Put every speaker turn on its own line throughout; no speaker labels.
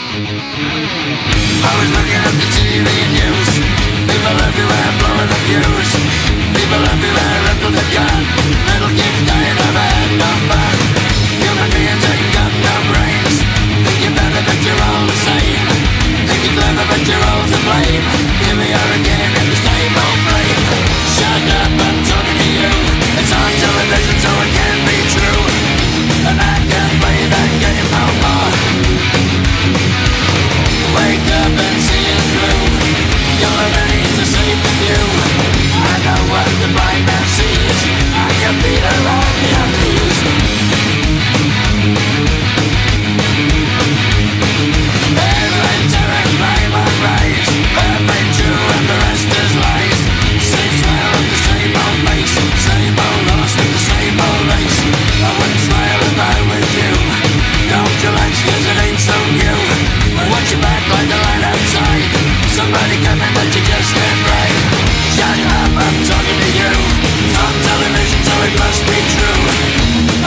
I was looking at the TV news People everywhere blowing the fuse People everywhere up to the gun Little kids dying of a head no fun Human beings ain't got no brains Think you're better but you're all the same Think you're clever but you're all to blame Here we are again in the same old flame Shut up, I'm talking to you It's on television so it can't be true. And I can't play that game no more I the can beat around your knees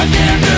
I can't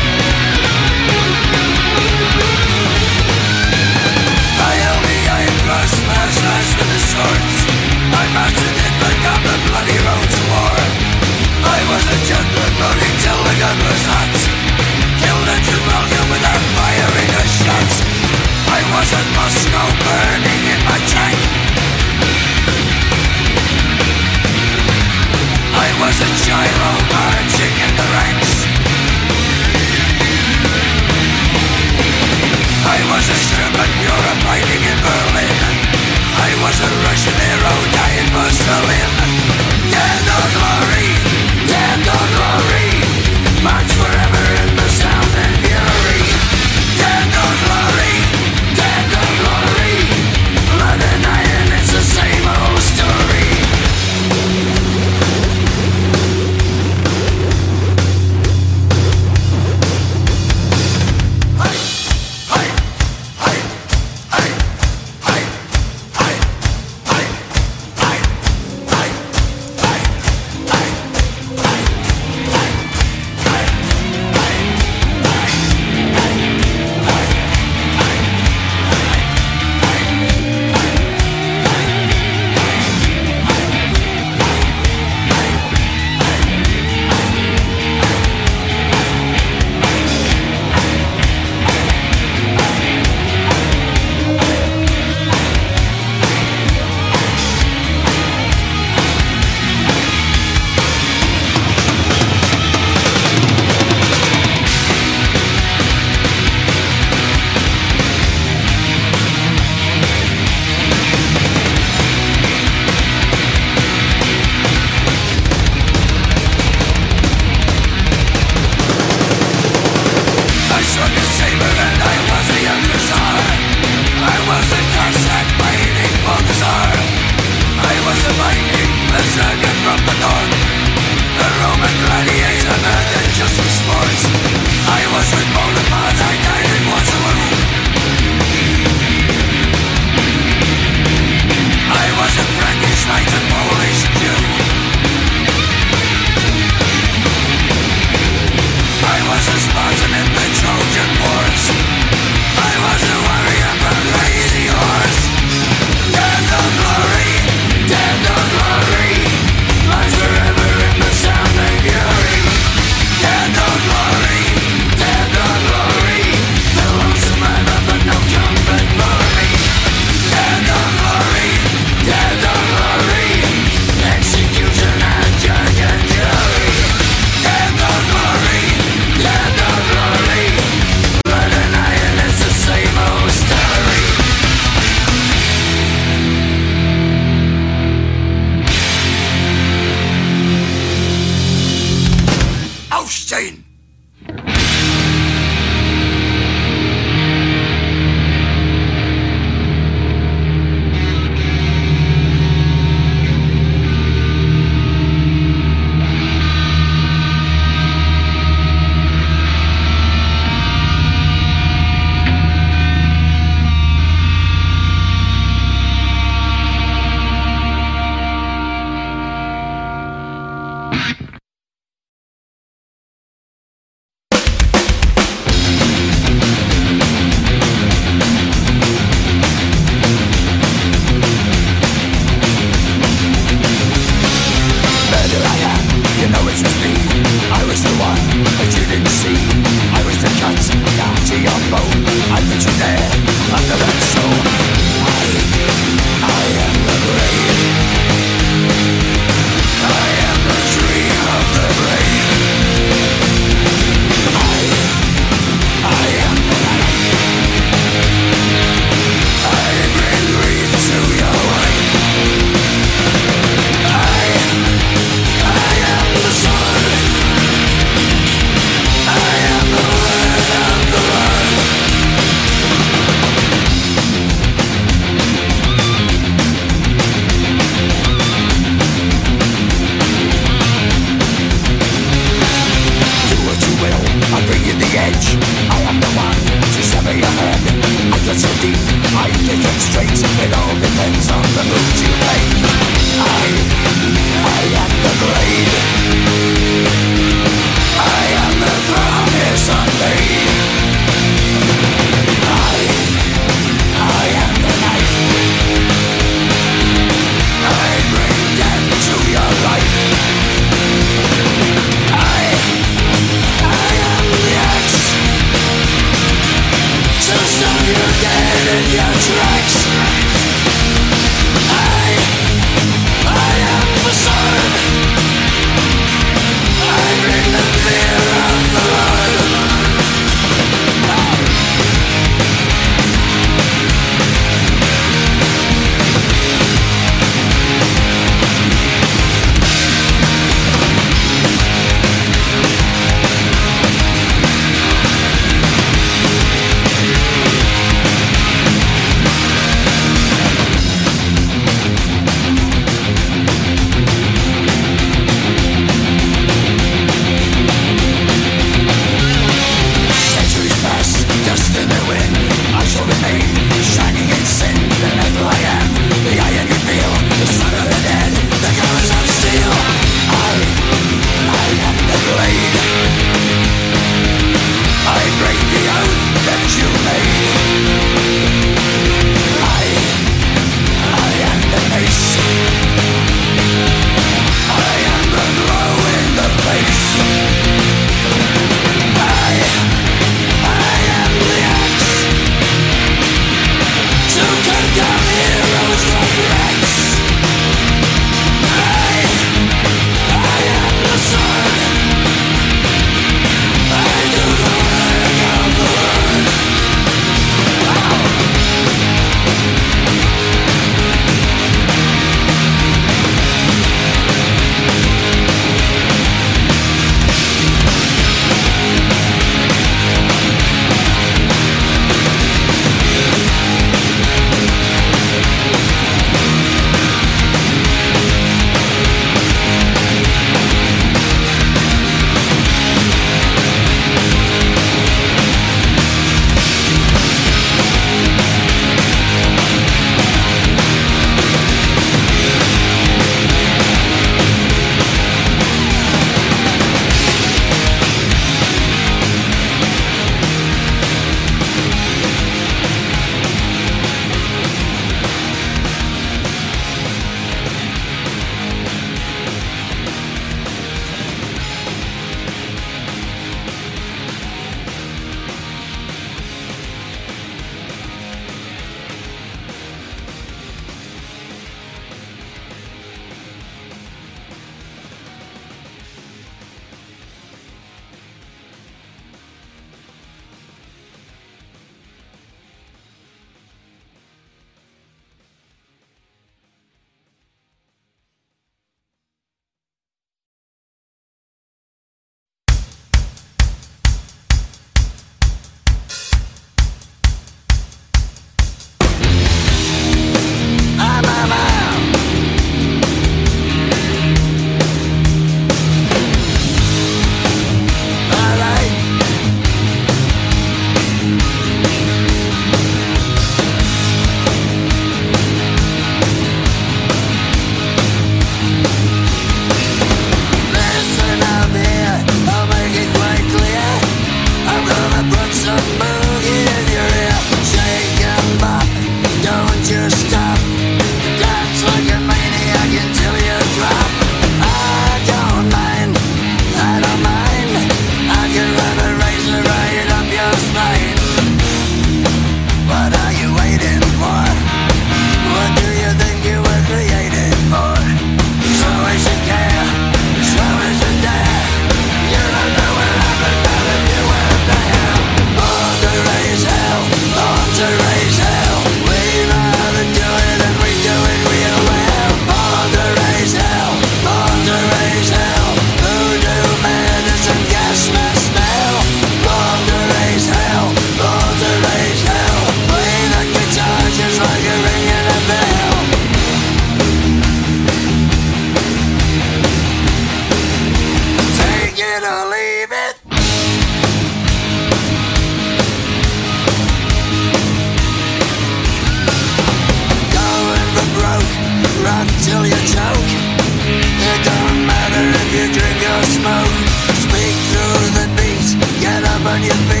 you
think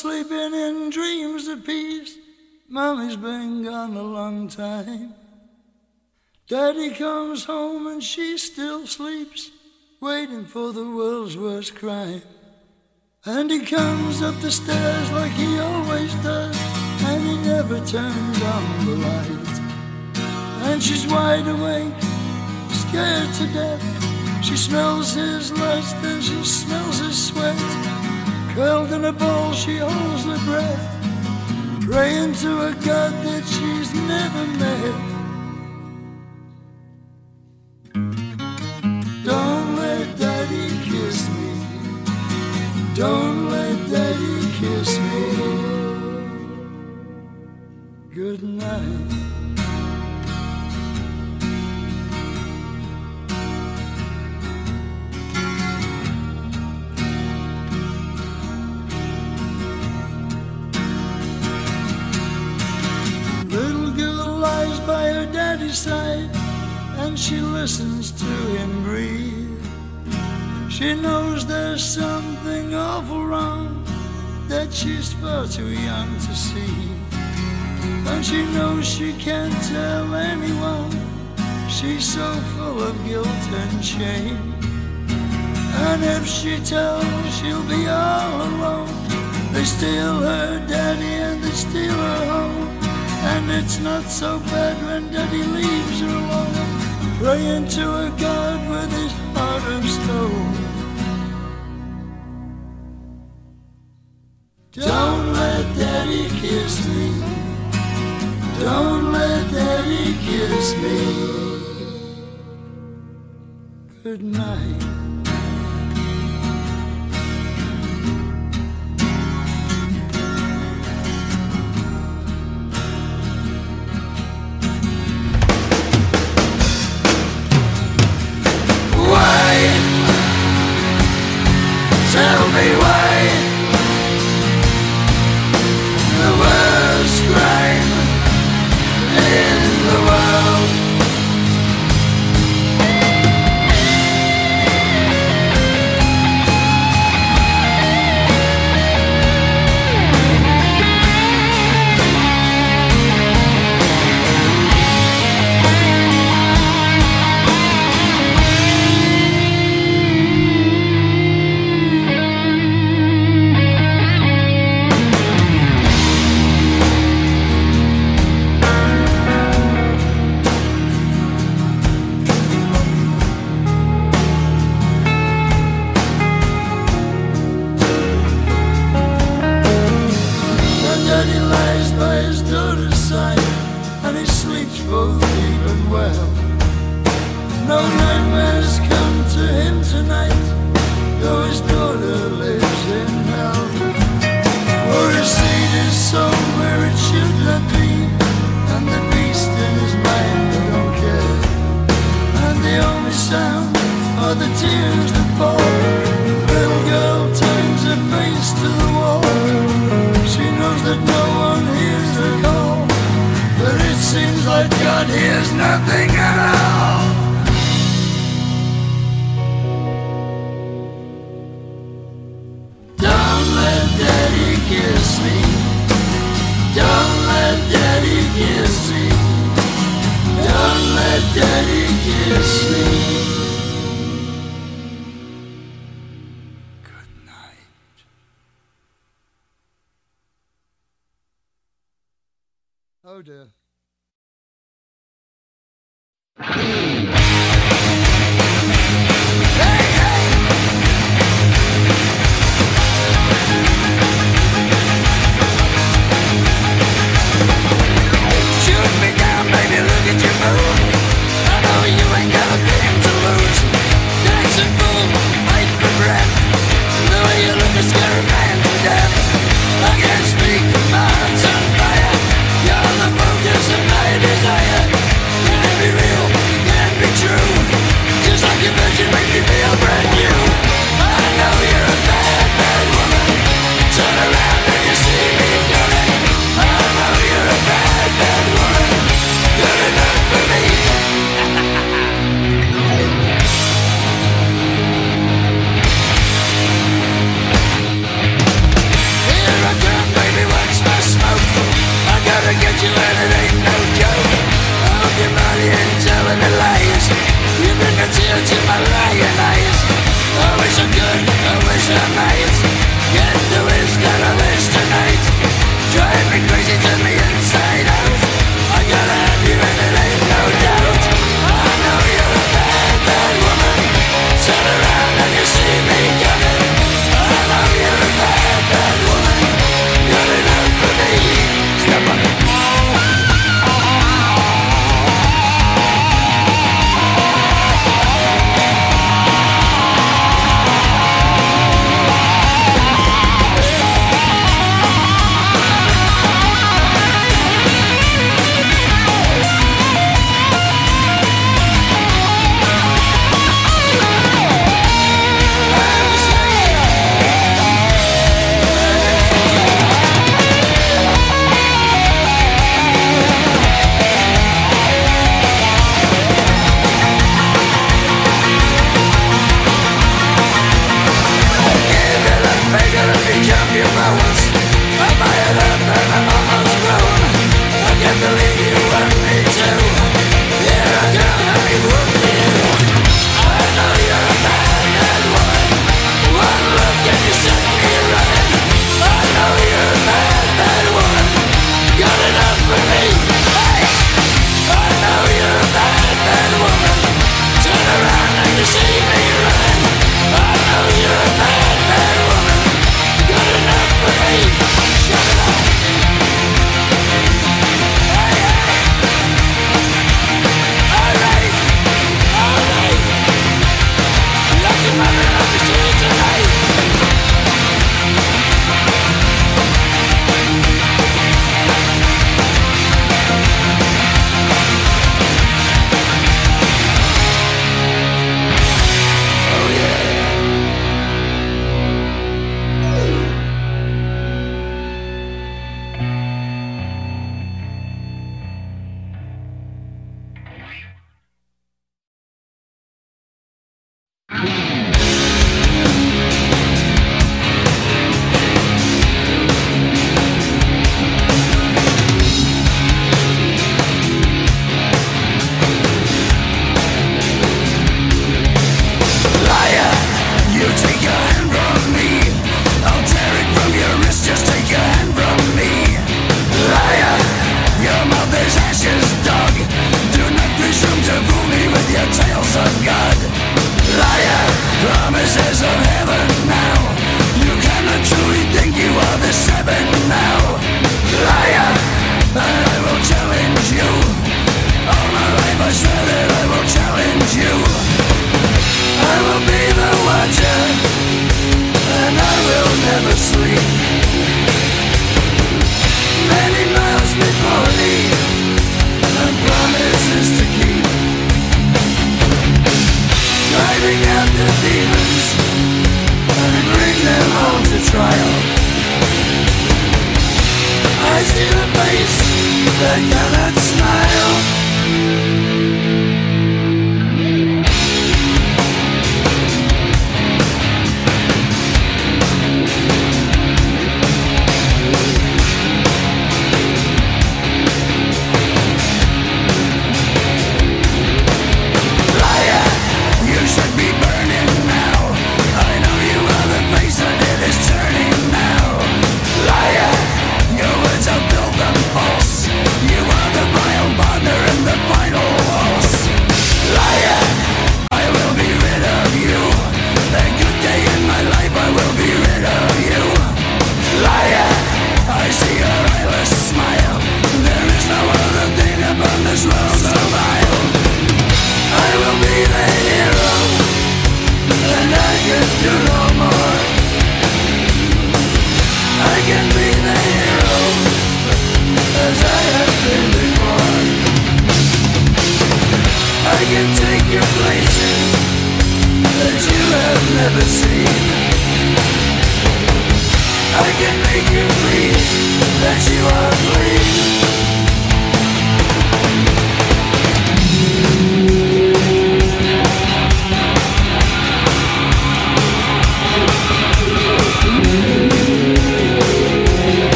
sleeping in dreams of peace. Mommy's been gone a long time. Daddy comes home and she still sleeps, waiting for the world's worst crime. And he comes up the stairs like he always does, and he never turns on the light. And she's wide awake, scared to death. She smells his lust and she smells his sweat. Curled in a ball, she holds her breath, praying to a God that she's never met. Don't let daddy kiss me. Don't let daddy kiss me. Good night. Side and she listens to him breathe. She knows there's something awful wrong that she's far too young to see. And she knows she can't tell anyone. She's so full of guilt and shame. And if she tells, she'll be all alone. They steal her daddy and they steal her home. And it's not so bad when daddy leaves her alone praying to a God with his heart of stone. Don't let daddy kiss me. Don't let daddy kiss me. Good night.